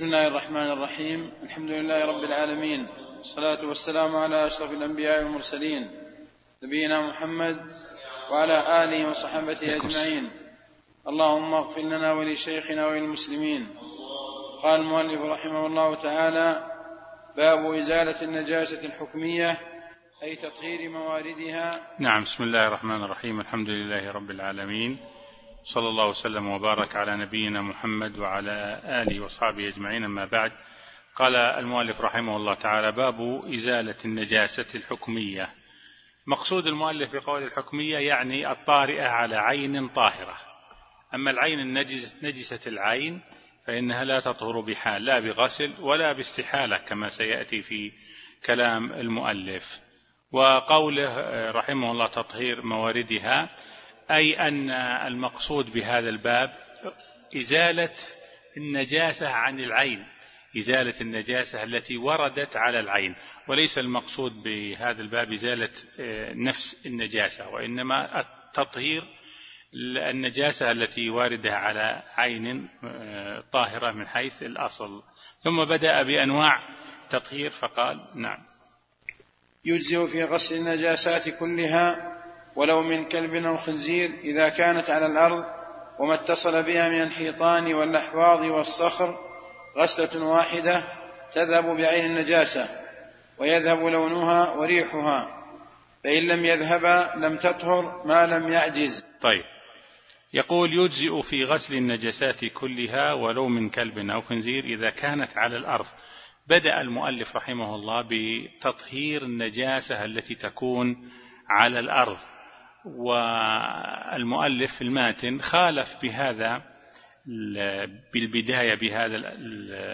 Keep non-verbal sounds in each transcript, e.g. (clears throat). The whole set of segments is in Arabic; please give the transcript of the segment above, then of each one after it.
بسم الله الرحمن الرحيم. الحمد لله رب العالمين. والصلاة والسلام على أشرف الأنبياء والمرسلين. نبينا محمد وعلى آله وصحبه أجمعين. اللهم اغفر لنا ولشيخنا وللمسلمين. قال المؤلف رحمه الله تعالى باب إزالة النجاسة الحكمية أي تطهير مواردها. نعم بسم الله الرحمن الرحيم. الحمد لله رب العالمين. صلى الله وسلم وبارك على نبينا محمد وعلى آله وصحبه أجمعين. أما بعد قال المؤلف رحمه الله تعالى باب إزالة النجاسة الحكمية. مقصود المؤلف بقول الحكمية يعني الطارئة على عين طاهرة. أما العين النجسة نجسة العين فإنها لا تطهر بحال لا بغسل ولا باستحالة كما سيأتي في كلام المؤلف. وقوله رحمه الله تطهير مواردها أي أن المقصود بهذا الباب إزالة النجاسة عن العين إزالة النجاسة التي وردت على العين وليس المقصود بهذا الباب إزالة نفس النجاسة وإنما التطهير النجاسة التي واردة على عين طاهرة من حيث الأصل. ثم بدأ بأنواع تطهير فقال نعم. يجزئ في غسل النجاسات كلها ولو من كلب أو خنزير إذا كانت على الأرض وما اتصل بها من الحيطان والأحواض والصخر غسلة واحدة تذهب بعين النجاسة ويذهب لونها وريحها فإن لم يذهب لم تطهر ما لم يعجز. طيب. يقول يجزئ في غسل النجسات كلها ولو من كلب أو خنزير إذا كانت على الأرض. بدأ المؤلف رحمه الله بتطهير النجاسة التي تكون على الأرض. والمؤلف الماتن خالف بهذا بالبداية بهذا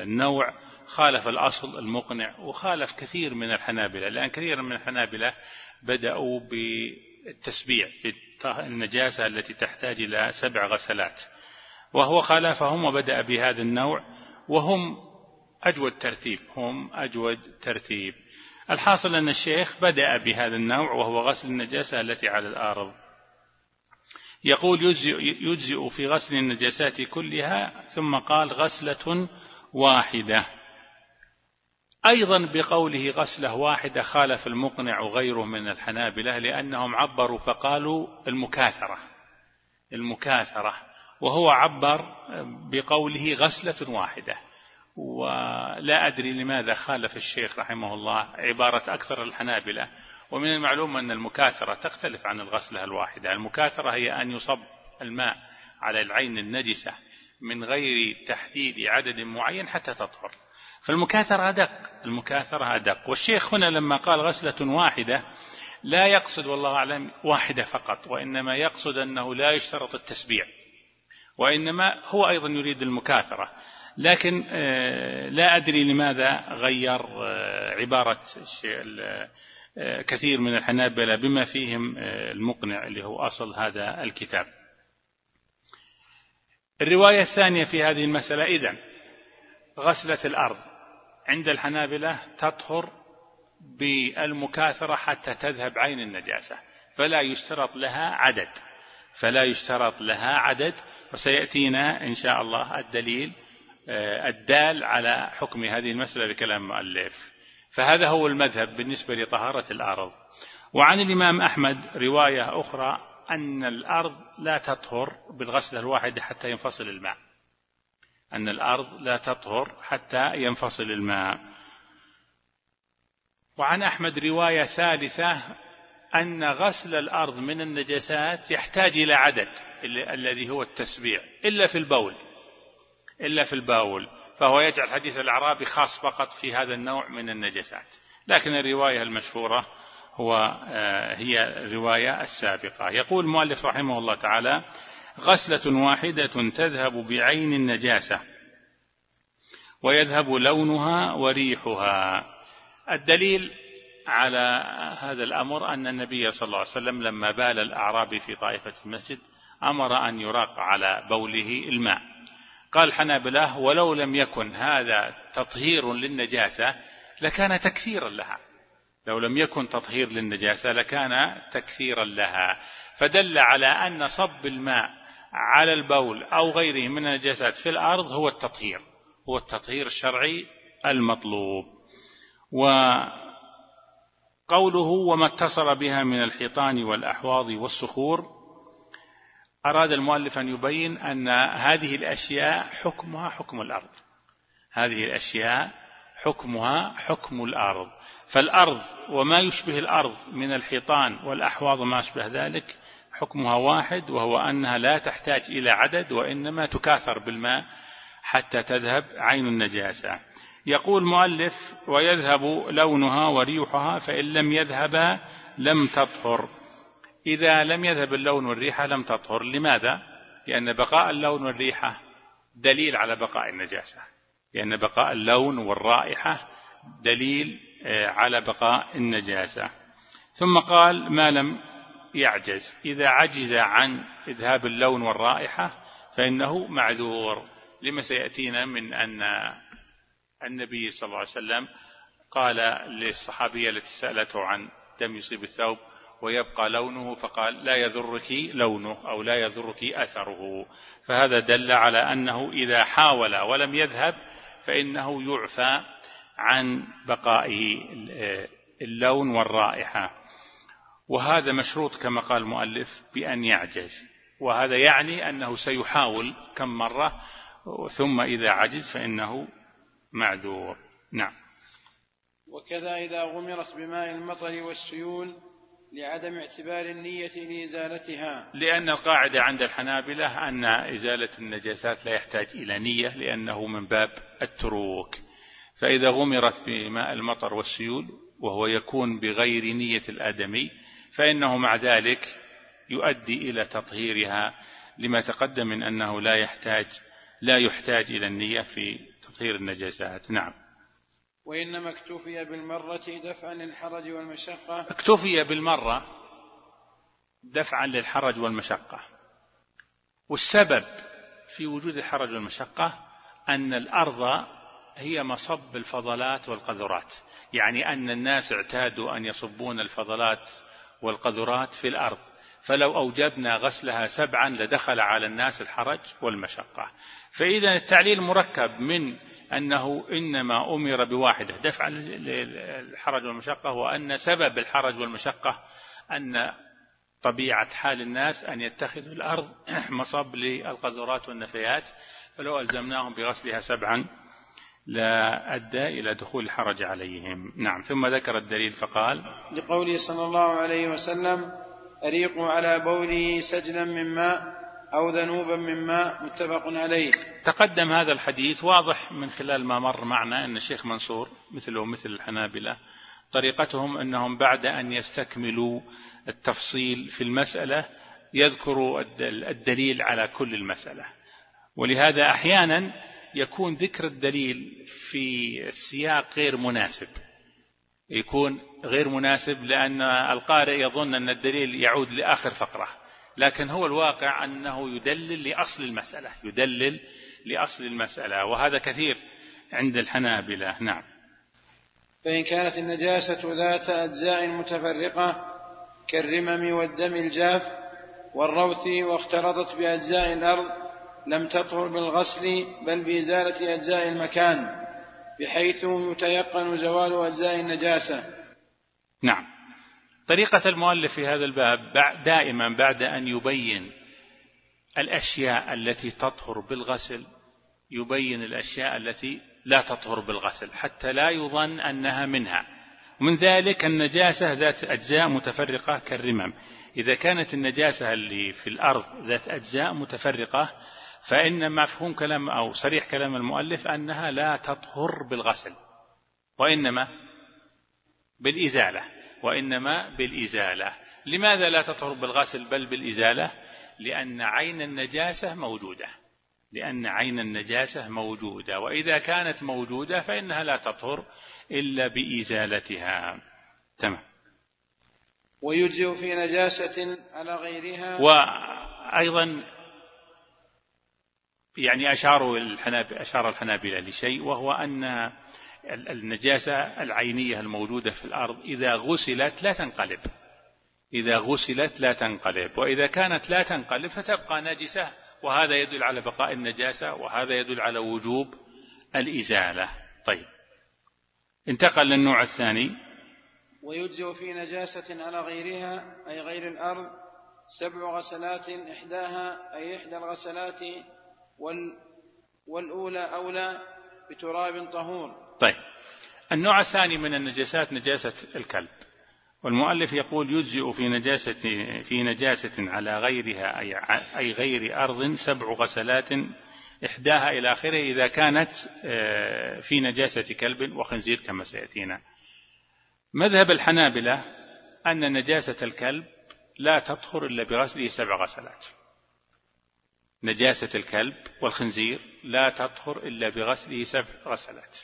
النوع خالف الأصل المقنع وخالف كثير من الحنابلة لأن كثير من الحنابلة بدأوا بالتسبيع النجاسة التي تحتاج إلى سبع غسلات. وهو خالفهم وبدأ بهذا النوع وهم أجود ترتيب هم أجود ترتيب. الحاصل أن الشيخ بدأ بهذا النوع وهو غسل النجاسة التي على الأرض. يقول يجزئ, يجزئ في غسل النجاسات كلها ثم قال غسلة واحدة. أيضا بقوله غسلة واحدة خالف المقنع وغيره من الحنابلة لأنهم عبروا فقالوا المكاثرة. المكاثرة. وهو عبر بقوله غسلة واحدة. ولا أدري لماذا خالف الشيخ رحمه الله عبارة أكثر الحنابلة. ومن المعلوم أن المكاثرة تختلف عن الغسلة الواحدة. المكاثرة هي أن يصب الماء على العين النجسة من غير تحديد عدد معين حتى تطهر. فالمكاثرة أدق المكاثرة أدق. والشيخ هنا لما قال غسلة واحدة لا يقصد والله أعلم واحدة فقط وإنما يقصد أنه لا يشترط التسبيع وإنما هو أيضا يريد المكاثرة. لكن لا أدري لماذا غير عبارة كثير من الحنابلة بما فيهم المقنع اللي هو أصل هذا الكتاب. الرواية الثانية في هذه المسألة إذن غسلة الأرض عند الحنابلة تطهر بالمكاثرة حتى تذهب عين النجاسة فلا يشترط لها عدد فلا يشترط لها عدد وسيأتينا إن شاء الله الدليل الدال على حكم هذه المسألة بكلام المؤلف. فهذا هو المذهب بالنسبة لطهارة الأرض. وعن الإمام أحمد رواية أخرى أن الأرض لا تطهر بالغسلة الواحدة حتى ينفصل الماء. أن الأرض لا تطهر حتى ينفصل الماء. وعن أحمد رواية ثالثة أن غسل الأرض من النجسات يحتاج إلى عدد الذي هو التسبيع إلا في البول. إلا في الباول فهو يجعل حديث الأعرابي خاص فقط في هذا النوع من النجسات لكن الرواية المشهورة هو هي الرواية السابقة. يقول المؤلف رحمه الله تعالى غسلة واحدة تذهب بعين النجاسة ويذهب لونها وريحها. الدليل على هذا الأمر أن النبي صلى الله عليه وسلم لما بال الأعرابي في طائفة المسجد أمر أن يراق على بوله الماء. قال حنابلة ولو لم يكن هذا تطهير للنجاسة لكان تكثيرا لها. لو لم يكن تطهير للنجاسة لكان تكثيرا لها. فدل على أن صب الماء على البول أو غيره من النجاسات في الأرض هو التطهير هو التطهير الشرعي المطلوب. وقوله وما اتصل بها من الحيطان والأحواض والصخور أراد المؤلف أن يبين أن هذه الأشياء حكمها حكم الأرض. هذه الأشياء حكمها حكم الأرض. فالأرض وما يشبه الأرض من الحيطان والأحواض وما أشبه ذلك حكمها واحد وهو أنها لا تحتاج إلى عدد وإنما تكاثر بالماء حتى تذهب عين النجاسة. يقول مؤلف ويذهب لونها وريحها فإن لم يذهبا لم تطهر. إذا لم يذهب اللون والريحة لم تطهر. لماذا؟ لأن بقاء اللون والريحة دليل على بقاء النجاسة. لأن بقاء اللون والرائحة دليل آه، على بقاء النجاسة. ثم قال ما لم يعجز. إذا عجز عن إذهاب اللون والرائحة فإنه معذور. لما سيأتينا من أن النبي صلى الله عليه وسلم قال للصحابية التي سألته عن دم يصيب الثوب ويبقى لونه فقال لا يضرك لونه أو لا يضرك أثره. فهذا دل على أنه إذا حاول ولم يذهب فإنه يعفى عن بقائه اللون والرائحة. وهذا مشروط كما قال المؤلف بأن يعجز. وهذا يعني أنه سيحاول كم مرة ثم إذا عجز فإنه معذور. نعم. وكذا إذا غمرت بماء المطر والسيول لعدم اعتبار النية لإزالتها لأن القاعدة عند الحنابلة أن إزالة النجاسات لا يحتاج إلى نية لأنه من باب التروك. فإذا غمرت بماء المطر والسيول وهو يكون بغير نية الآدمي فإنه مع ذلك يؤدي إلى تطهيرها لما تقدم من أنه لا يحتاج لا يحتاج إلى النية في تطهير النجاسات. نعم. وإنما اكتفي بالمرة دفعا للحرج والمشقة. اكتفي بالمرة دفعا للحرج والمشقة. والسبب في وجود الحرج والمشقة أن الأرض هي مصب الفضلات والقذرات. يعني أن الناس اعتادوا أن يصبون الفضلات والقذرات في الأرض. فلو أوجبنا غسلها سبعا لدخل على الناس الحرج والمشقة. فإذا التعليل مركب من أنه إنما أمر بواحدة. دفع الحرج والمشقة وأن سبب الحرج والمشقة أن طبيعة حال الناس أن يتخذوا الأرض (clears throat) مصب للقذورات والنفيات فلو ألزمناهم بغسلها سبعا لا أدى إلى دخول الحرج عليهم. نعم. ثم ذكر الدليل فقال لقوله صلى الله عليه وسلم أريقوا على بوله سجلا من ماء. أو ذنوبا من ماء متفق عليه. تقدم هذا الحديث واضح من خلال ما مر معنا أن الشيخ منصور مثله مثل الحنابلة طريقتهم أنهم بعد أن يستكملوا التفصيل في المسألة يذكروا الدليل على كل المسألة. ولهذا أحيانا يكون ذكر الدليل في السياق غير مناسب. يكون غير مناسب لأن القارئ يظن أن الدليل يعود لآخر فقرة. لكن هو الواقع أنه يدلل لأصل المسألة يدلل لأصل المسألة وهذا كثير عند الحنابلة. نعم. فإن كانت النجاسة ذات أجزاء متفرقة كالرمم والدم الجاف والروث واختلطت بأجزاء الأرض لم تطهر بالغسل بل بإزالة أجزاء المكان بحيث يتيقن زوال أجزاء النجاسة. نعم. طريقة المؤلف في هذا الباب دائما بعد أن يبين الأشياء التي تطهر بالغسل يبين الأشياء التي لا تطهر بالغسل حتى لا يظن أنها منها. ومن ذلك النجاسة ذات أجزاء متفرقة كالرمم. إذا كانت النجاسة اللي في الأرض ذات أجزاء متفرقة فإن مفهوم كلام أو صريح كلام المؤلف أنها لا تطهر بالغسل وإنما بالإزالة. وإنما بالإزالة. لماذا لا تطهر بالغسل بل بالإزالة؟ لأن عين النجاسة موجودة. لأن عين النجاسة موجودة. وإذا كانت موجودة فإنها لا تطهر إلا بإزالتها. تمام. ويجزئ في نجاسة على غيرها. وأيضا يعني أشاروا الحنابل أشار الحنابلة لشيء وهو أن النجاسة العينية الموجودة في الأرض إذا غسلت لا تنقلب. إذا غسلت لا تنقلب. وإذا كانت لا تنقلب فتبقى نجسة. وهذا يدل على بقاء النجاسة وهذا يدل على وجوب الإزالة. طيب. انتقل للنوع الثاني. ويجزئ في نجاسة على غيرها أي غير الأرض سبع غسلات إحداها أي إحدى الغسلات وال والأولى أولى بتراب طهور. طيب. النوع الثاني من النجاسات نجاسة الكلب. والمؤلف يقول يجزئ في نجاسة في نجاسة على غيرها أي أي غير أرض سبع غسلات إحداها إلى آخره إذا كانت آه، في نجاسة كلب وخنزير كما سيأتينا. مذهب الحنابلة أن نجاسة الكلب لا تطهر إلا بغسله سبع غسلات. نجاسة الكلب والخنزير لا تطهر إلا بغسله سبع غسلات.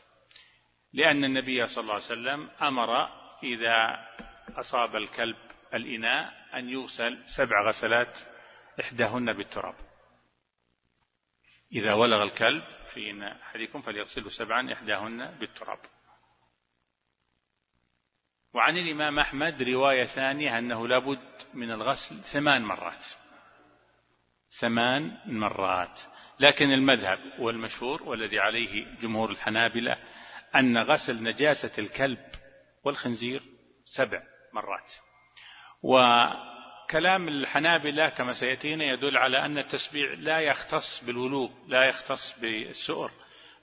لأن النبي صلى الله عليه وسلم أمر إذا أصاب الكلب الإناء أن يغسل سبع غسلات إحداهن بالتراب. إذا ولغ الكلب في إناء أحدكم فليغسله سبعا إحداهن بالتراب. وعن الإمام أحمد رواية ثانية أنه لابد من الغسل ثمان مرات. ثمان مرات. لكن المذهب والمشهور والذي عليه جمهور الحنابلة أن غسل نجاسة الكلب والخنزير سبع مرات. وكلام الحنابلة كما سيأتينا يدل على أن التسبيع لا يختص بالولوغ لا يختص بالسؤر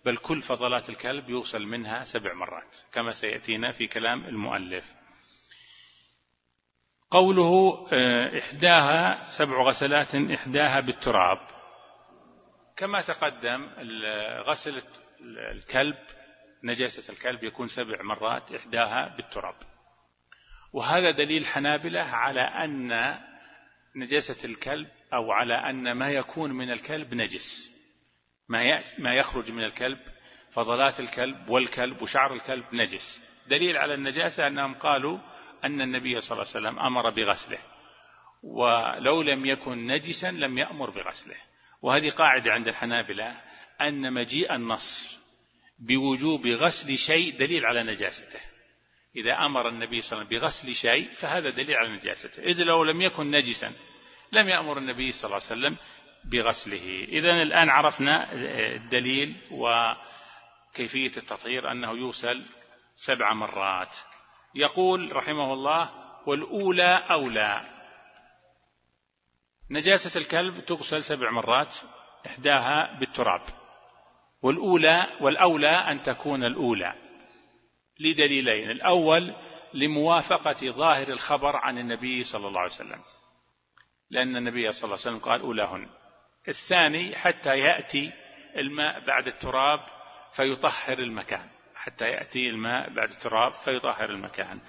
بل كل فضلات الكلب يوصل منها سبع مرات كما سيأتينا في كلام المؤلف. قوله آه، إحداها سبع غسلات إحداها بالتراب. كما تقدم غسل الكلب نجاسة الكلب يكون سبع مرات إحداها بالتراب. وهذا دليل حنابلة على أن نجاسة الكلب أو على أن ما يكون من الكلب نجس. ما ما يخرج من الكلب فضلات الكلب والكلب وشعر الكلب نجس. دليل على النجاسة أنهم قالوا أن النبي صلى الله عليه وسلم أمر بغسله. ولو لم يكن نجسا لم يأمر بغسله. وهذه قاعدة عند الحنابلة أن مجيء النص بوجوب غسل شيء دليل على نجاسته. إذا أمر النبي صلى الله عليه وسلم بغسل شيء فهذا دليل على نجاسته. إذ لو لم يكن نجسا لم يأمر النبي صلى الله عليه وسلم بغسله. إذا الآن عرفنا الدليل وكيفية التطهير أنه يوصل سبع مرات. يقول رحمه الله والأولى أولى. نجاسة الكلب تغسل سبع مرات إحداها بالتراب. والأولى والأولى أن تكون الأولى لدليلين الأول لموافقة ظاهر الخبر عن النبي صلى الله عليه وسلم لأن النبي صلى الله عليه وسلم قال أولاهن. الثاني حتى يأتي الماء بعد التراب فيطهر المكان حتى يأتي الماء بعد التراب فيطهر المكان.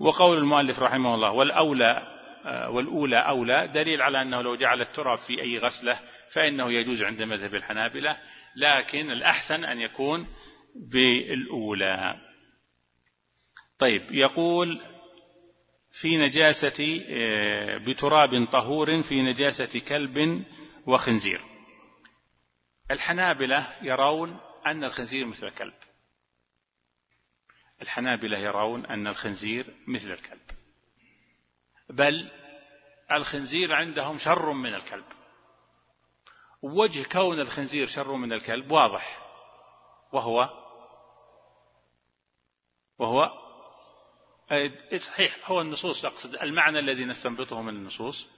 وقول المؤلف رحمه الله والأولى آه، والأولى أولى دليل على أنه لو جعل التراب في أي غسلة فإنه يجوز عند مذهب الحنابلة لكن الأحسن أن يكون بالأولى. طيب يقول في نجاسة آه، بتراب طهور في نجاسة كلب وخنزير. الحنابلة يرون أن الخنزير مثل الكلب. الحنابلة يرون أن الخنزير مثل الكلب. بل الخنزير عندهم شر من الكلب. وجه كون الخنزير شر من الكلب واضح. وهو وهو صحيح هو النصوص أقصد المعنى الذي نستنبطه من النصوص.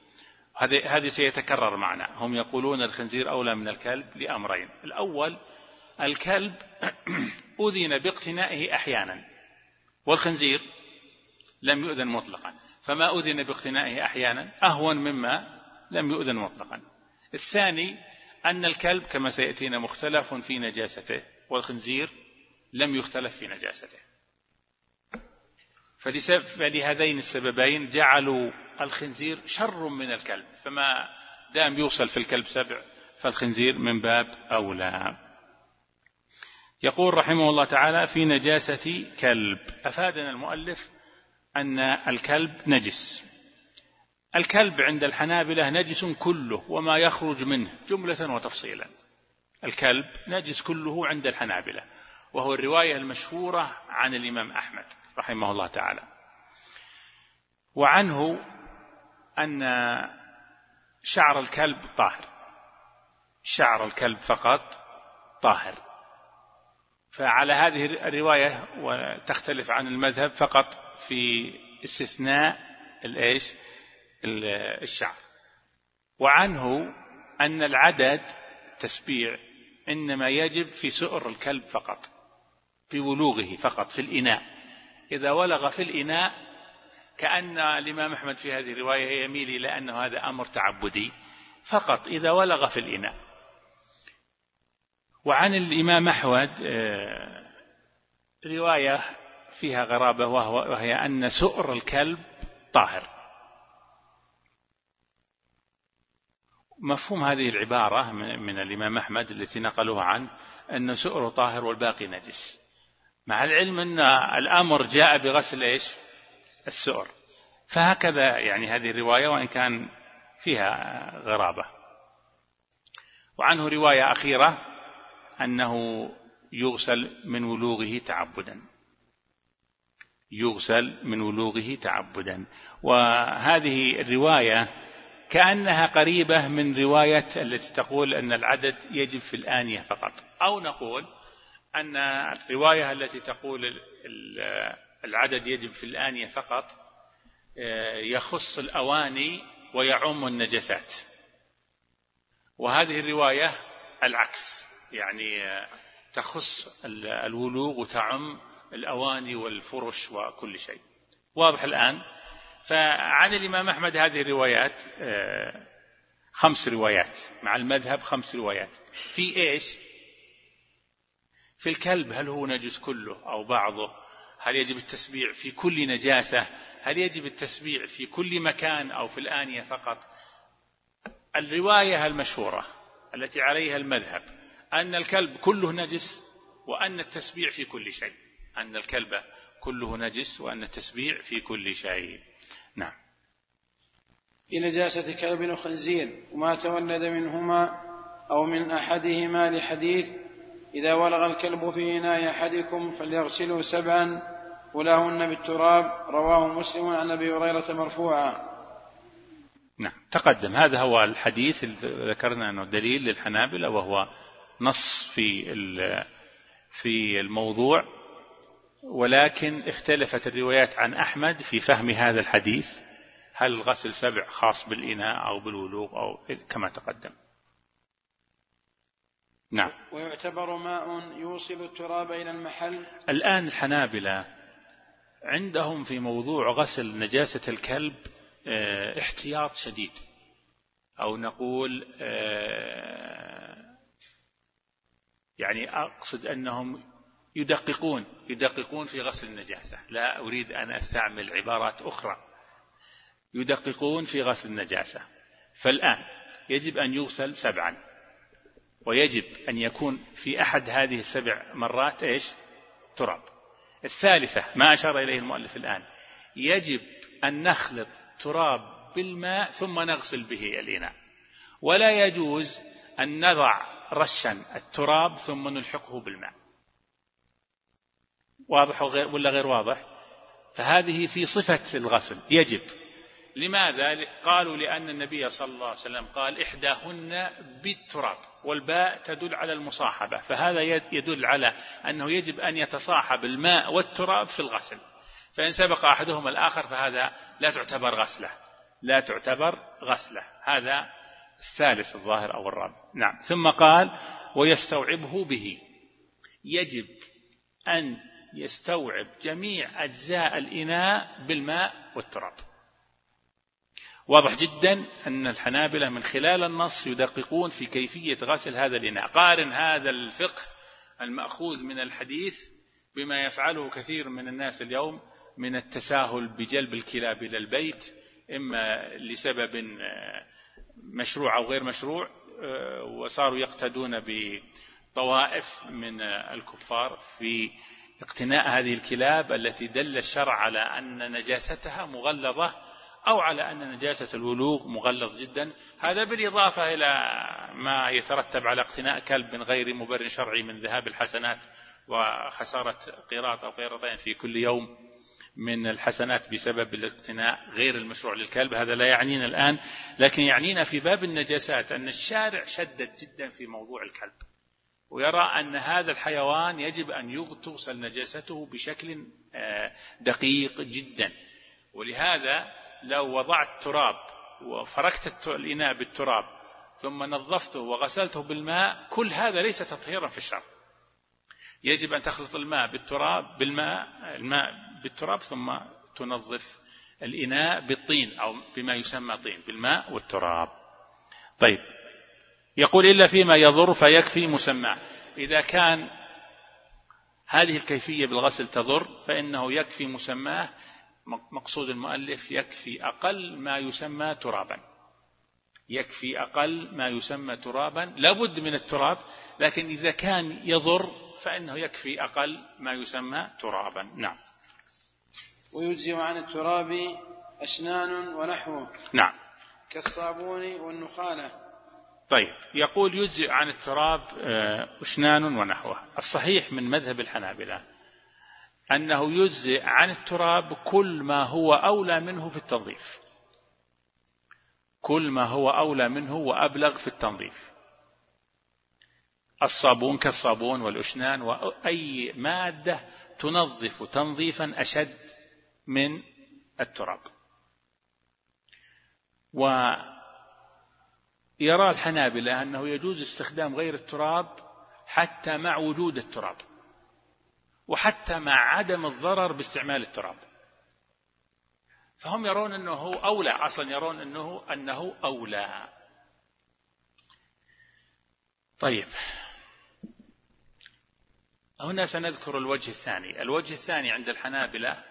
هذه سيتكرر معنا. هم يقولون الخنزير أولى من الكلب لأمرين. الأول الكلب (clears throat) أذن باقتنائه أحيانا والخنزير لم يؤذن مطلقا. فما أذن باقتنائه أحيانا؟ أهون مما لم يؤذن مطلقا. الثاني أن الكلب كما سيأتينا مختلف في نجاسته والخنزير لم يختلف في نجاسته. فلهذين السببين جعلوا الخنزير شر من الكلب. فما دام يوصل في الكلب سبع فالخنزير من باب أولى. يقول رحمه الله تعالى في نجاسة كلب. أفادنا المؤلف أن الكلب نجس. الكلب عند الحنابلة نجس كله وما يخرج منه جملة وتفصيلا. الكلب نجس كله عند الحنابلة وهو الرواية المشهورة عن الإمام أحمد رحمه الله تعالى. وعنه أن شعر الكلب طاهر شعر الكلب فقط طاهر. فعلى هذه الرواية وتختلف عن المذهب فقط في استثناء الإيش؟ الشعر. وعنه أن العدد تسبيع إنما يجب في سؤر الكلب فقط في ولوغه فقط في الإناء. إذا ولغ في الإناء كأن الإمام أحمد في هذه الرواية يميل إلى أنه هذا أمر تعبدي فقط إذا ولغ في الإناء. وعن الإمام أحمد آه، رواية فيها غرابة وهي أن سؤر الكلب طاهر. مفهوم هذه العبارة من الإمام أحمد التي نقلوها عنه أن سؤر طاهر والباقي نجس. مع العلم أن الأمر جاء بغسل إيش؟ السؤر. فهكذا يعني هذه الرواية وإن كان فيها غرابة. وعنه رواية أخيرة أنه يغسل من ولوغه تعبدا. يغسل من ولوغه تعبدا. وهذه الرواية كأنها قريبة من رواية التي تقول أن العدد يجب في الآنية فقط. أو نقول أن الرواية التي تقول العدد يجب في الآنية فقط آه، يخص الأواني ويعم النجسات. وهذه الرواية العكس يعني آه، تخص الولوغ وتعم الأواني والفرش وكل شيء. واضح الآن؟ فعن الإمام أحمد هذه الروايات آه، خمس روايات مع المذهب خمس روايات. في إيش؟ في الكلب هل هو نجس كله أو بعضه؟ هل يجب التسبيع في كل نجاسة؟ هل يجب التسبيع في كل مكان أو في الآنية فقط؟ الرواية المشهورة التي عليها المذهب أن الكلب كله نجس وأن التسبيع في كل شيء. أن الكلب كله نجس وأن التسبيع في كل شيء. نعم. في نجاسة كلب وخنزير وما تولد منهما أو من أحدهما لحديث إذا ولغ الكلب في إناء أحدكم فليغسله سبعا ولهن بالتراب رواه مسلم عن أبي هريرة مرفوعا. نعم. تقدم. هذا هو الحديث ذكرنا أنه دليل للحنابلة وهو نص في في الموضوع. ولكن اختلفت الروايات عن أحمد في فهم هذا الحديث. هل الغسل سبع خاص بالإناء أو بالولوغ أو كما تقدم؟ نعم. ويعتبر ماء يوصل التراب إلى المحل. الآن الحنابلة عندهم في موضوع غسل نجاسة الكلب آه احتياط شديد. أو نقول آه يعني أقصد أنهم يدققون يدققون في غسل النجاسة. لا أريد أن أستعمل عبارات أخرى. يدققون في غسل النجاسة. فالآن يجب أن يغسل سبعا. ويجب أن يكون في أحد هذه السبع مرات إيش؟ تراب. الثالثة ما أشار إليه المؤلف الآن يجب أن نخلط تراب بالماء ثم نغسل به الإناء. ولا يجوز أن نضع رشا التراب ثم نلحقه بالماء. واضح ولا غير واضح؟ فهذه في صفة الغسل. يجب. لماذا؟ قالوا لأن النبي صلى الله عليه وسلم قال إحداهن بالتراب والباء تدل على المصاحبة. فهذا يدل على أنه يجب أن يتصاحب الماء والتراب في الغسل. فإن سبق أحدهما الآخر فهذا لا تعتبر غسلة. لا تعتبر غسلة. هذا الثالث الظاهر أو الرابع. نعم. ثم قال ويستوعبه به. يجب أن يستوعب جميع أجزاء الإناء بالماء والتراب. واضح جدا أن الحنابلة من خلال النص يدققون في كيفية غسل هذا الإناء. قارن هذا الفقه المأخوذ من الحديث بما يفعله كثير من الناس اليوم من التساهل بجلب الكلاب إلى البيت إما لسبب مشروع أو غير مشروع وصاروا يقتدون بطوائف من الكفار في اقتناء هذه الكلاب التي دل الشرع على أن نجاستها مغلظة أو على أن نجاسة الولوغ مغلظ جدا. هذا بالإضافة إلى ما يترتب على اقتناء كلب من غير مبرر شرعي من ذهاب الحسنات وخسارة قيراط أو قيراطين في كل يوم من الحسنات بسبب الاقتناء غير المشروع للكلب. هذا لا يعنينا الآن لكن يعنينا في باب النجاسات أن الشارع شدد جدا في موضوع الكلب. ويرى أن هذا الحيوان يجب أن توصل نجاسته بشكل آه، دقيق جدا. ولهذا لو وضعت تراب وفركت الإناء بالتراب ثم نظفته وغسلته بالماء كل هذا ليس تطهيرا في الشرع يجب أن تخلط الماء بالتراب بالماء الماء بالتراب ثم تنظف الإناء بالطين أو بما يسمى طين بالماء والتراب. طيب. يقول إلا فيما يضر فيكفي مسمى إذا كان هذه الكيفية بالغسل تضر فإنه يكفي مسماه مقصود المؤلف يكفي أقل ما يسمى ترابا. يكفي أقل ما يسمى ترابا. لابد من التراب لكن إذا كان يضر فإنه يكفي أقل ما يسمى ترابا. نعم. ويجزي عن التراب أشنان ونحوه. نعم. كالصابون والنخالة. طيب يقول يجزئ عن التراب آه، أشنان ونحوه. الصحيح من مذهب الحنابلة أنه يجزئ عن التراب كل ما هو أولى منه في التنظيف. كل ما هو أولى منه وأبلغ في التنظيف. الصابون كالصابون والأشنان وأي مادة تنظف تنظيفا أشد من التراب. ويرى الحنابلة أنه يجوز استخدام غير التراب حتى مع وجود التراب وحتى مع عدم الضرر باستعمال التراب. فهم يرون أنه أولى أصلا يرون أنه أنه أولى. طيب. هنا سنذكر الوجه الثاني. الوجه الثاني عند الحنابلة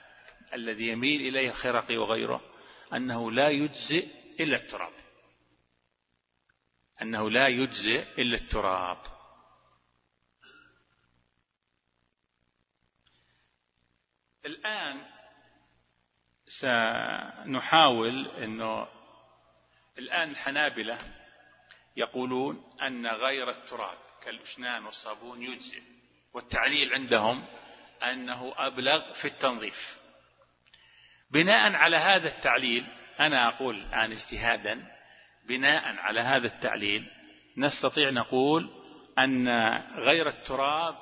الذي يميل إليه الخرقي وغيره أنه لا يجزئ إلا التراب. أنه لا يجزئ إلا التراب. الآن سنحاول أنه الآن الحنابلة يقولون أن غير التراب كالأشنان والصابون يجزئ والتعليل عندهم أنه أبلغ في التنظيف. بناء على هذا التعليل أنا أقول الآن اجتهادا بناء على هذا التعليل نستطيع نقول أن غير التراب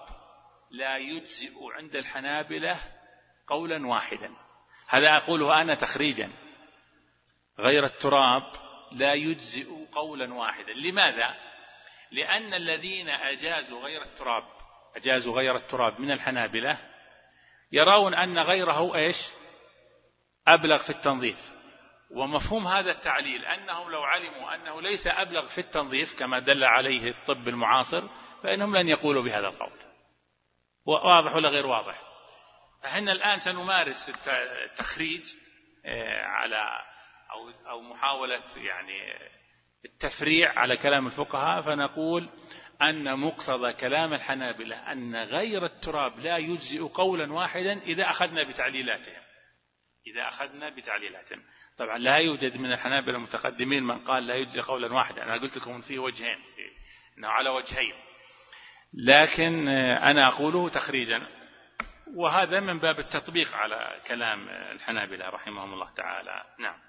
لا يجزئ عند الحنابلة قولا واحدا. هذا أقوله أنا تخريجا. غير التراب لا يجزئ قولا واحدا. لماذا؟ لأن الذين أجازوا غير التراب أجازوا غير التراب من الحنابلة يرون أن غيره إيش؟ أبلغ في التنظيف. ومفهوم هذا التعليل أنهم لو علموا أنه ليس أبلغ في التنظيف كما دل عليه الطب المعاصر فإنهم لن يقولوا بهذا القول. واضح ولا غير واضح؟ إحنا الآن سنمارس التخريج آه، على أو أو محاولة يعني التفريع على كلام الفقهاء فنقول أن مقتضى كلام الحنابلة أن غير التراب لا يجزئ قولا واحدا إذا أخذنا بتعليلاتهم. إذا أخذنا بتعليلاتهم. طبعا لا يوجد من الحنابلة المتقدمين من قال لا يجزي قولا واحدا. أنا قلت لكم فيه وجهين أنه على وجهين. لكن أنا أقوله تخريجا. وهذا من باب التطبيق على كلام الحنابلة رحمهم الله تعالى. نعم.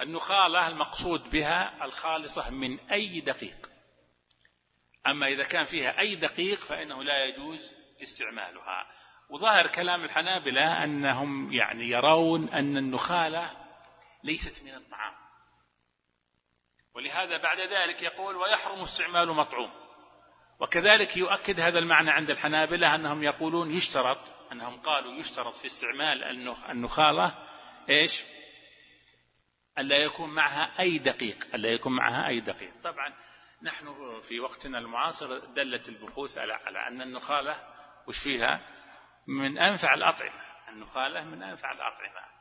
النخالة المقصود بها الخالصة من أي دقيق. أما إذا كان فيها أي دقيق فإنه لا يجوز استعمالها. وظاهر كلام الحنابلة أنهم يعني يرون أن النخالة ليست من الطعام. ولهذا بعد ذلك يقول ويحرم استعمال مطعوم. وكذلك يؤكد هذا المعنى عند الحنابلة أنهم يقولون يشترط أنهم قالوا يشترط في استعمال النخالة إيش؟ ألا يكون معها أي دقيق ألا يكون معها أي دقيق. طبعا نحن في وقتنا المعاصر دلت البحوث على على أن النخالة وش فيها؟ من أنفع الأطعمة. النخالة من أنفع الأطعمة.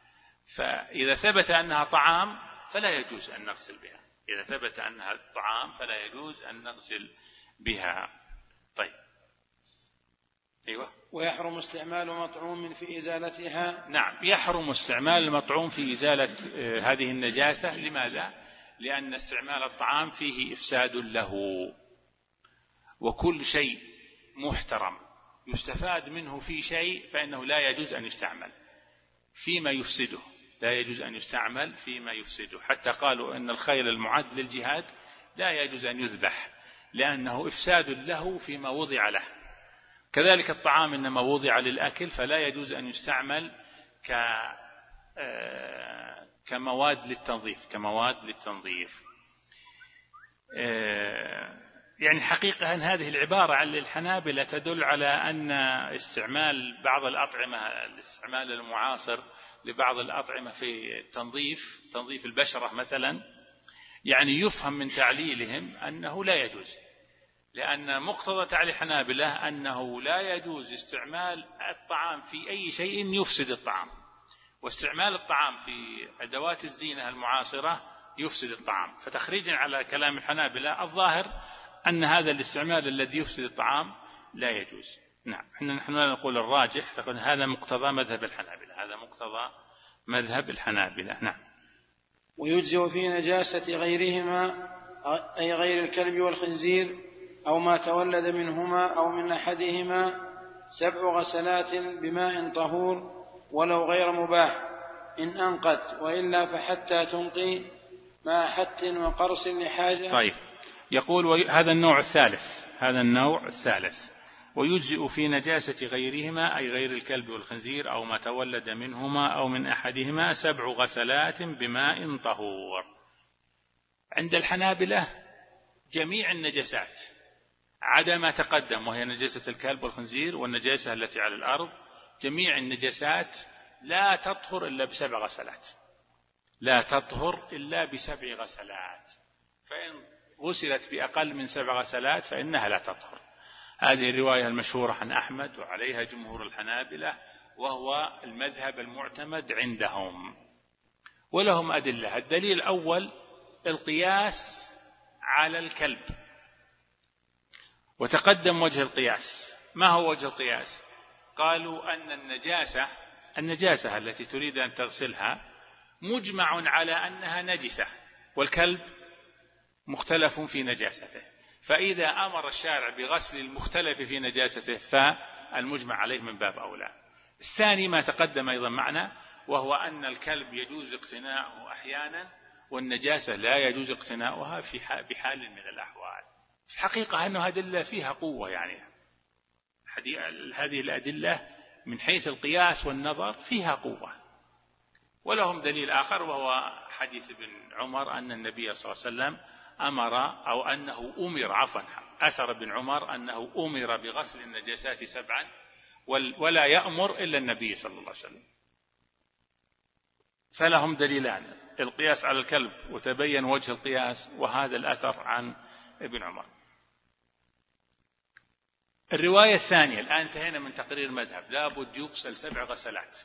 فإذا ثبت أنها طعام فلا يجوز أن نغسل بها. إذا ثبت أنها طعام فلا يجوز أن نغسل بها. طيب. أيوة. ويحرم استعمال مطعوم في إزالتها؟ نعم. يحرم استعمال المطعوم في إزالة آه، هذه النجاسة. لماذا؟ لأن استعمال الطعام فيه إفساد له. وكل شيء محترم. يستفاد منه في شيء فإنه لا يجوز أن يستعمل. فيما يفسده. لا يجوز أن يستعمل فيما يفسده. حتى قالوا أن الخيل المعد للجهاد لا يجوز أن يذبح لأنه إفساد له فيما وضع له. كذلك الطعام إنما وضع للأكل فلا يجوز أن يستعمل ك آه، كمواد للتنظيف كمواد للتنظيف. آه، يعني حقيقة أن هذه العبارة عن الحنابلة تدل على أن استعمال بعض الأطعمة الاستعمال المعاصر لبعض الأطعمة في التنظيف تنظيف البشرة مثلا يعني يفهم من تعليلهم أنه لا يجوز. لأن مقتضى تعليل الحنابلة أنه لا يجوز استعمال الطعام في أي شيء يفسد الطعام. واستعمال الطعام في أدوات الزينة المعاصرة يفسد الطعام. فتخريجا على كلام الحنابلة الظاهر أن هذا الاستعمال الذي يفسد الطعام لا يجوز. نعم. نحن لا نقول الراجح لكن هذا مقتضى مذهب الحنابلة. هذا مقتضى مذهب الحنابلة. نعم. ويجزئ في نجاسة غيرهما أي غير الكلب والخنزير أو ما تولد منهما أو من أحدهما سبع غسلات بماء طهور ولو غير مباح. إن أنقت وإلا فحتى تنقي مع حت وقرص لحاجة. طيب. يقول هذا النوع الثالث هذا النوع الثالث. ويجزئ في نجاسة غيرهما أي غير الكلب والخنزير أو ما تولد منهما أو من أحدهما سبع غسلات بماء طهور. عند الحنابلة جميع النجسات عدا ما تقدم وهي نجاسة الكلب والخنزير والنجاسة التي على الأرض جميع النجاسات لا تطهر إلا بسبع غسلات. لا تطهر إلا بسبع غسلات. فإن غسلت بأقل من سبع غسلات فإنها لا تطهر. هذه الرواية المشهورة عن أحمد وعليها جمهور الحنابلة وهو المذهب المعتمد عندهم. ولهم أدلة. الدليل الأول القياس على الكلب. وتقدم وجه القياس. ما هو وجه القياس؟ قالوا أن النجاسة النجاسة التي تريد أن تغسلها مجمع على أنها نجسة والكلب مختلف في نجاسته. فإذا أمر الشارع بغسل المختلف في نجاسته فالمجمع عليه من باب أولى. الثاني ما تقدم أيضا معنا وهو أن الكلب يجوز اقتناؤه أحيانا والنجاسة لا يجوز اقتناؤها في بحال من الأحوال. الحقيقة أن أدلة فيها قوة يعني. هذه الأدلة من حيث القياس والنظر فيها قوة. ولهم دليل آخر وهو حديث ابن عمر أن النبي صلى الله عليه وسلم أمر أو أنه أمر عفوا أثر ابن عمر أنه أمر بغسل النجاسات سبعا ولا يأمر إلا النبي صلى الله عليه وسلم. فلهم دليلان القياس على الكلب وتبين وجه القياس وهذا الأثر عن ابن عمر. الرواية الثانية الآن انتهينا من تقرير المذهب لابد يغسل سبع غسلات.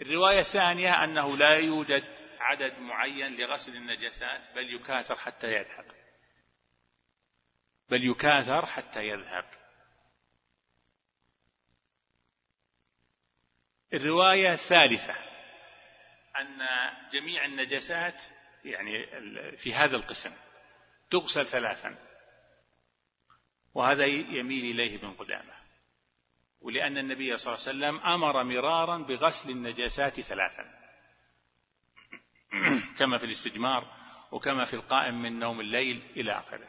الرواية الثانية أنه لا يوجد عدد معين لغسل النجاسات بل يكاثر حتى يذهب. بل يكاثر حتى يذهب. الرواية الثالثة أن جميع النجاسات يعني في هذا القسم تغسل ثلاثا. وهذا يميل إليه ابن قدامة. ولأن النبي صلى الله عليه وسلم أمر مرارا بغسل النجاسات ثلاثا. (clears throat) كما في الاستجمار وكما في القائم من نوم الليل إلى آخره.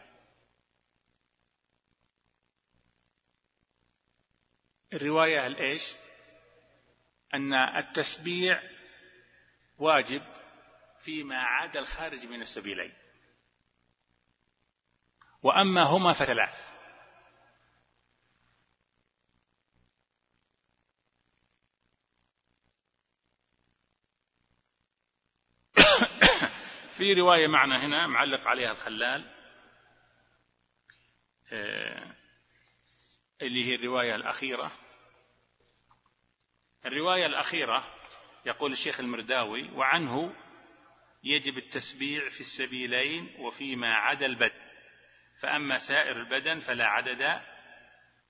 الرواية الإيش أن التسبيع واجب فيما عدا الخارج من السبيلين. وأما هما فثلاث. في رواية معنا هنا معلق عليها الخلال آه، اللي هي الرواية الأخيرة. الرواية الأخيرة يقول الشيخ المرداوي وعنه يجب التسبيع في السبيلين وفيما عدا البدن. فأما سائر البدن فلا عدد.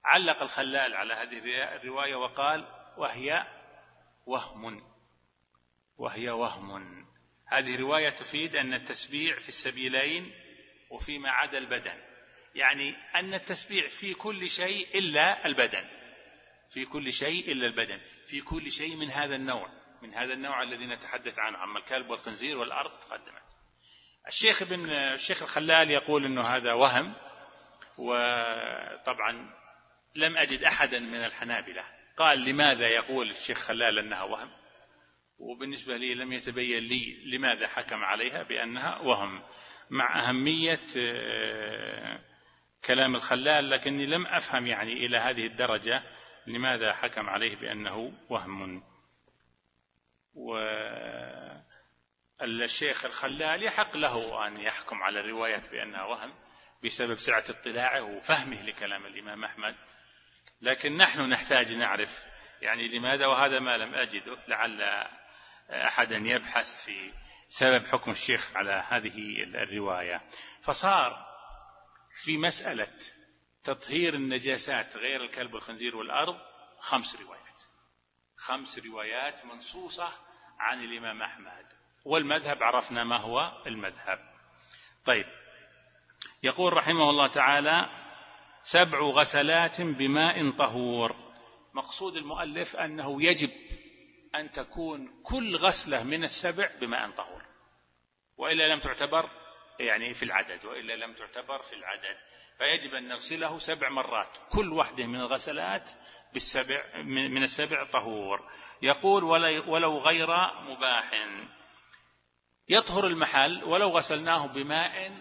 علق الخلال على هذه الرواية وقال وهي وهم وهي وهم. هذه رواية تفيد أن التسبيع في السبيلين وفيما عدا البدن. يعني أن التسبيع في كل شيء إلا البدن. في كل شيء إلا البدن. في كل شيء من هذا النوع. من هذا النوع الذي نتحدث عنه. أما الكلب والخنزير والأرض تقدمت الشيخ ابن الشيخ الخلال يقول إنه هذا وهم. وطبعا لم أجد احدا من الحنابلة. قال لماذا يقول الشيخ خلال أنها وهم؟ وبالنسبة لي لم يتبين لي لماذا حكم عليها بأنها وهم مع أهمية آه، كلام الخلال لكني لم أفهم يعني إلى هذه الدرجة لماذا حكم عليه بأنه وهم. و الشيخ الخلال يحق له أن يحكم على الروايات بأنها وهم بسبب سعة اطلاعه وفهمه لكلام الإمام أحمد. لكن نحن نحتاج نعرف يعني لماذا وهذا ما لم أجده لعل أحدا يبحث في سبب حكم الشيخ على هذه الرواية. فصار في مسألة تطهير النجاسات غير الكلب والخنزير والأرض خمس روايات. خمس روايات منصوصة عن الإمام أحمد. والمذهب عرفنا ما هو المذهب. طيب. يقول رحمه الله تعالى سبع غسلات بماء طهور. مقصود المؤلف أنه يجب أن تكون كل غسلة من السبع بماء طهور. وإلا لم تعتبر يعني في العدد وإلا لم تعتبر في العدد. فيجب أن نغسله سبع مرات. كل واحدة من الغسلات بالسبع من السبع طهور. يقول ولو غير مباح. يطهر المحل ولو غسلناه بماء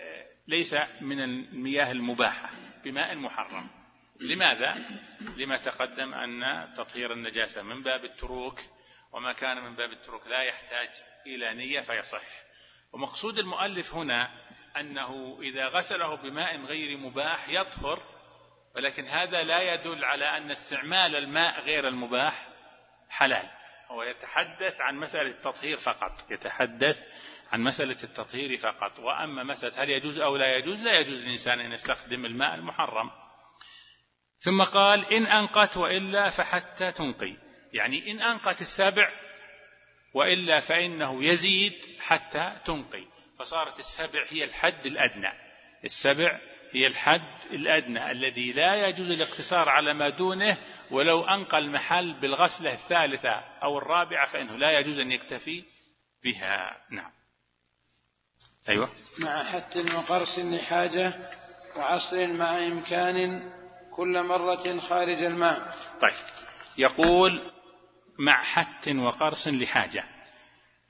آه، ليس من المياه المباحة بماء محرم. لماذا؟ لما تقدم أن تطهير النجاسة من باب التروك وما كان من باب التروك لا يحتاج إلى نية فيصح. ومقصود المؤلف هنا أنه إذا غسله بماء غير مباح يطهر ولكن هذا لا يدل على أن استعمال الماء غير المباح حلال. هو يتحدث عن مسألة التطهير فقط يتحدث عن مسألة التطهير فقط. وأما مسألة هل يجوز أو لا يجوز لا يجوز للإنسان أن يستخدم الماء المحرم. ثم قال إن أنقت وإلا فحتى تنقي. يعني إن أنقت السبع وإلا فإنه يزيد حتى تنقي. فصارت السبع هي الحد الأدنى. السبع هي الحد الأدنى الذي لا يجوز الاقتصار على ما دونه ولو أنقى المحل بالغسلة الثالثة أو الرابعة فإنه لا يجوز أن يكتفي بها. نعم. أيوة. مع حت وقرص لحاجة وعصر مع إمكان كل مرة خارج الماء. طيب. يقول مع حت وقرص لحاجة.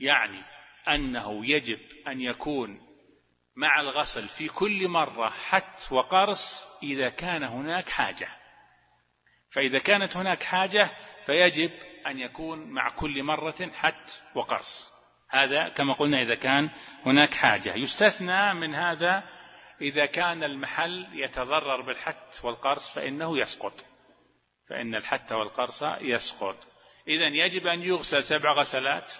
يعني أنه يجب أن يكون مع الغسل في كل مرة حت وقرص إذا كان هناك حاجة. فإذا كانت هناك حاجة فيجب أن يكون مع كل مرة حت وقرص. هذا كما قلنا إذا كان هناك حاجة. يستثنى من هذا إذا كان المحل يتضرر بالحت والقرص فإنه يسقط. فإن الحت والقرص يسقط. إذا يجب أن يغسل سبع غسلات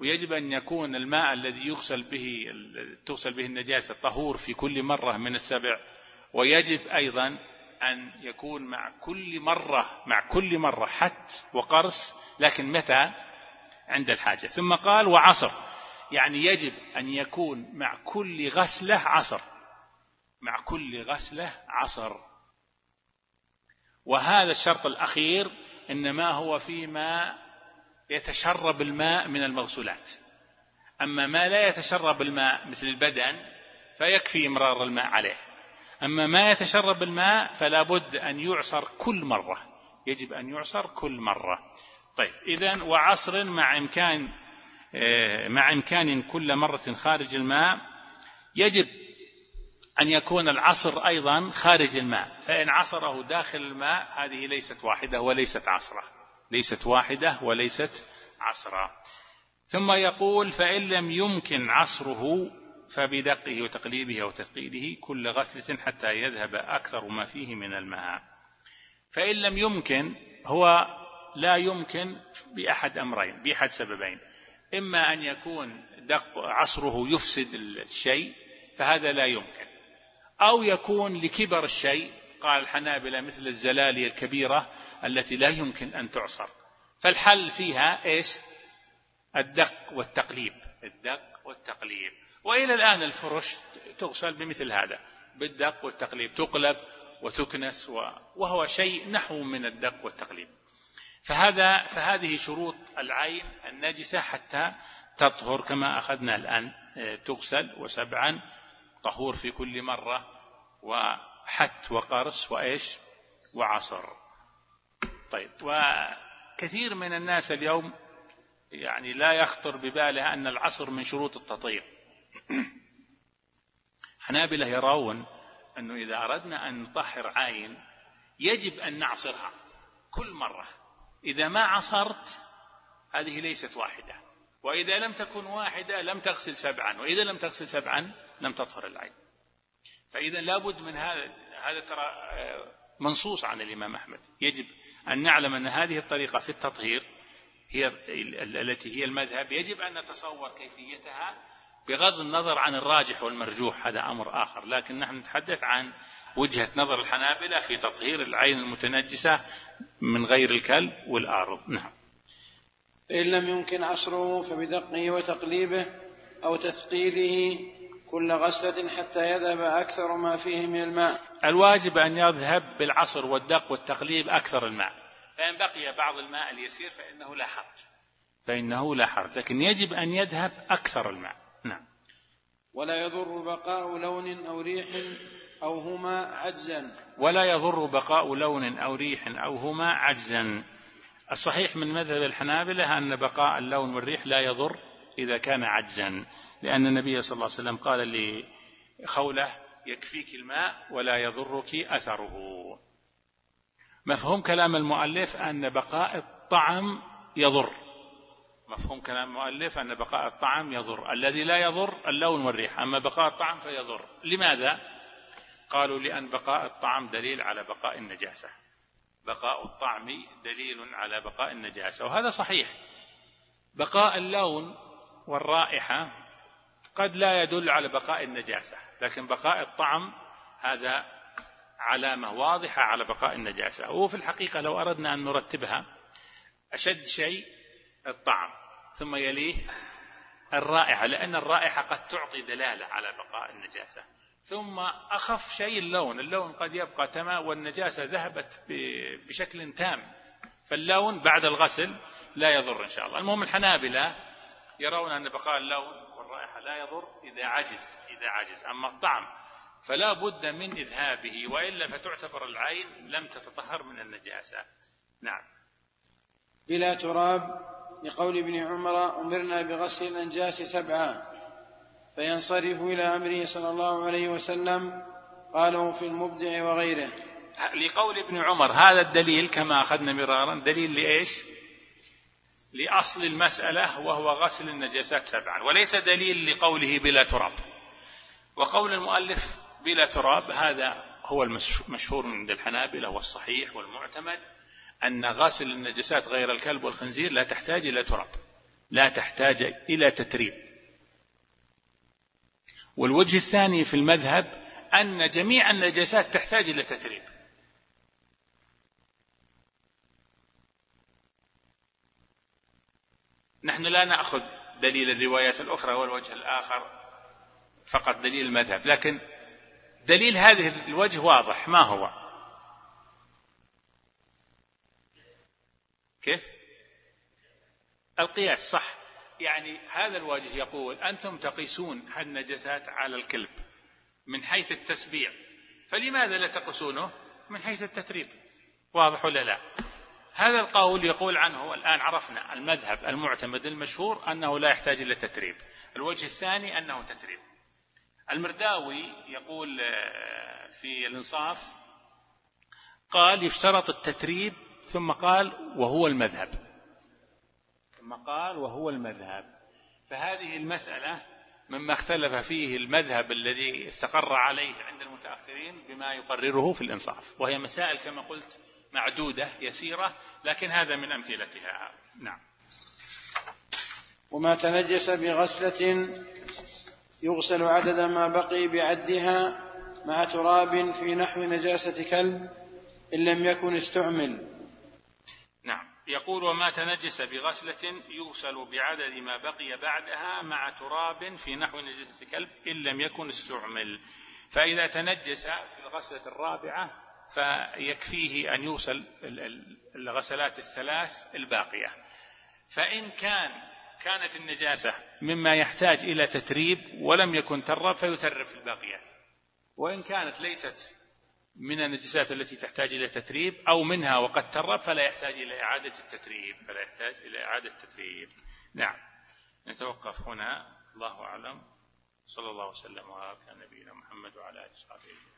ويجب أن يكون الماء الذي يغسل به تغسل به النجاسة طهور في كل مرة من السبع. ويجب أيضا أن يكون مع كل مرة مع كل مرة حت وقرص لكن متى؟ عند الحاجة. ثم قال وعصر. يعني يجب أن يكون مع كل غسلة عصر. مع كل غسلة عصر. وهذا الشرط الأخير إنما هو فيما يتشرب الماء من المغسولات. أما ما لا يتشرب الماء مثل البدن فيكفي إمرار الماء عليه. أما ما يتشرب الماء فلا بد أن يعصر كل مرة. يجب أن يعصر كل مرة. طيب إذا وعصر مع إمكان آه، مع إمكان كل مرة خارج الماء يجب أن يكون العصر أيضا خارج الماء. فإن عصره داخل الماء هذه ليست واحدة وليست عصرة. ليست واحدة وليست عصرا ثم يقول فإن لم يمكن عصره فبدقه وتقليبه وتثقيله كل غسلة حتى يذهب أكثر ما فيه من الماء. فإن لم يمكن هو لا يمكن بأحد أمرين بأحد سببين. إما أن يكون دق عصره يفسد الشيء فهذا لا يمكن. أو يكون لكبر الشيء قال الحنابلة مثل الزلالية الكبيرة التي لا يمكن أن تعصر. فالحل فيها إيش؟ الدق والتقليب. الدق والتقليب. وإلى الآن الفرش تغسل بمثل هذا. بالدق والتقليب. تقلب وتكنس وهو شيء نحو من الدق والتقليب. فهذا فهذه شروط العين النجسة حتى تطهر كما أخذنا الآن تغسل وسبعا طهور في كل مرة. وحت وقرص وإيش؟ وعصر. طيب وكثير من الناس اليوم يعني لا يخطر بباله أن العصر من شروط التطير (clears throat) حنابلة يرون أنه إذا أردنا أن نطهر عين يجب أن نعصرها كل مرة. إذا ما عصرت هذه ليست واحدة. وإذا لم تكن واحدة لم تغسل سبعا. وإذا لم تغسل سبعا لم تطهر العين. فإذا لابد من هذا هذا ترى آه، منصوص عن الإمام أحمد. يجب أن نعلم أن هذه الطريقة في التطهير هي التي هي المذهب. يجب أن نتصور كيفيتها بغض النظر عن الراجح والمرجوح هذا أمر آخر. لكن نحن نتحدث عن وجهة نظر الحنابلة في تطهير العين المتنجسة من غير الكلب والآرض. نعم. فإن لم يمكن عصره فبدقه وتقليبه أو تثقيله كل غسلة حتى يذهب أكثر ما فيه من الماء. الواجب أن يذهب بالعصر والدق والتقليب أكثر الماء. فإن بقي بعض الماء اليسير فإنه لا حرج. فإنه لا حرج. لكن يجب أن يذهب أكثر الماء. نعم. ولا يضر بقاء لون أو ريح أو هما عجزا. ولا يضر بقاء لون أو ريح أو هما عجزا. الصحيح من مذهب الحنابلة أن بقاء اللون والريح لا يضر إذا كان عجزا. لأن النبي صلى الله عليه وسلم قال لخولة يكفيك الماء ولا يضرك أثره. مفهوم كلام المؤلف أن بقاء الطعم يضر. مفهوم كلام المؤلف أن بقاء الطعم يضر. الذي لا يضر اللون والريح أما بقاء الطعم فيضر. لماذا؟ قالوا لأن بقاء الطعم دليل على بقاء النجاسة. بقاء الطعم دليل على بقاء النجاسة وهذا صحيح. بقاء اللون والرائحة قد لا يدل على بقاء النجاسة لكن بقاء الطعم هذا علامة واضحة على بقاء النجاسة. وفي الحقيقة لو أردنا أن نرتبها أشد شيء الطعم ثم يليه الرائحة لأن الرائحة قد تعطي دلالة على بقاء النجاسة. ثم أخف شيء اللون اللون قد يبقى تمام والنجاسة ذهبت بشكل تام فاللون بعد الغسل لا يضر إن شاء الله. المهم الحنابلة يرون أن بقاء اللون والرائحة لا يضر إذا عجز إذا عجز. أما الطعم فلا بد من إذهابه وإلا فتعتبر العين لم تتطهر من النجاسة. نعم. بلا تراب لقول ابن عمر أمرنا بغسل الأنجاس سبعا فينصرف إلى أمره صلى الله عليه وسلم قاله في المبدع وغيره. لقول ابن عمر هذا الدليل كما أخذنا مرارا دليل لإيش؟ لأصل المسألة وهو غسل النجاسات سبعا وليس دليل لقوله بلا تراب. وقول المؤلف بلا تراب هذا هو المشهور عند الحنابلة والصحيح والمعتمد أن غاسل النجاسات غير الكلب والخنزير لا تحتاج إلى تراب لا تحتاج إلى تتريب. والوجه الثاني في المذهب أن جميع النجاسات تحتاج إلى تتريب. نحن لا نأخذ دليل الروايات الأخرى والوجه الآخر فقط دليل المذهب. لكن دليل هذه الوجه واضح. ما هو؟ كيف؟ القياس صح. يعني هذا الوجه يقول أنتم تقيسون النجسات على الكلب من حيث التسبيع فلماذا لا تقيسونه من حيث التتريب؟ واضح ولا لا؟ هذا القول يقول عنه الآن عرفنا المذهب المعتمد المشهور أنه لا يحتاج إلى تتريب. الوجه الثاني أنه تتريب. المرداوي يقول آه، في الإنصاف قال يشترط التتريب ثم قال وهو المذهب. ثم قال وهو المذهب. فهذه المسألة مما اختلف فيه المذهب الذي استقر عليه عند المتأخرين بما يقرره في الإنصاف وهي مسائل كما قلت معدودة يسيرة لكن هذا من أمثلتها. نعم. وما تنجس بغسلة يغسل عدد ما بقي بعدها مع تراب في نحو نجاسة كلب إن لم يكن استعمل. نعم. يقول وما تنجس بغسلة يغسل بعدد ما بقي بعدها مع تراب في نحو نجاسة كلب إن لم يكن استعمل. فإذا تنجس في الغسلة الرابعة فيكفيه أن يغسل الغسلات الثلاث الباقية. فإن كان كانت النجاسة مما يحتاج إلى تتريب ولم يكن ترب فيترب في الباقيات وإن كانت ليست من النجاسات التي تحتاج إلى تتريب أو منها وقد ترب فلا يحتاج إلى إعادة التتريب فلا يحتاج إلى إعادة التتريب. نعم. نتوقف هنا. الله أعلم. صلى الله وسلم وبارك على نبينا محمد وعلى آله وصحبه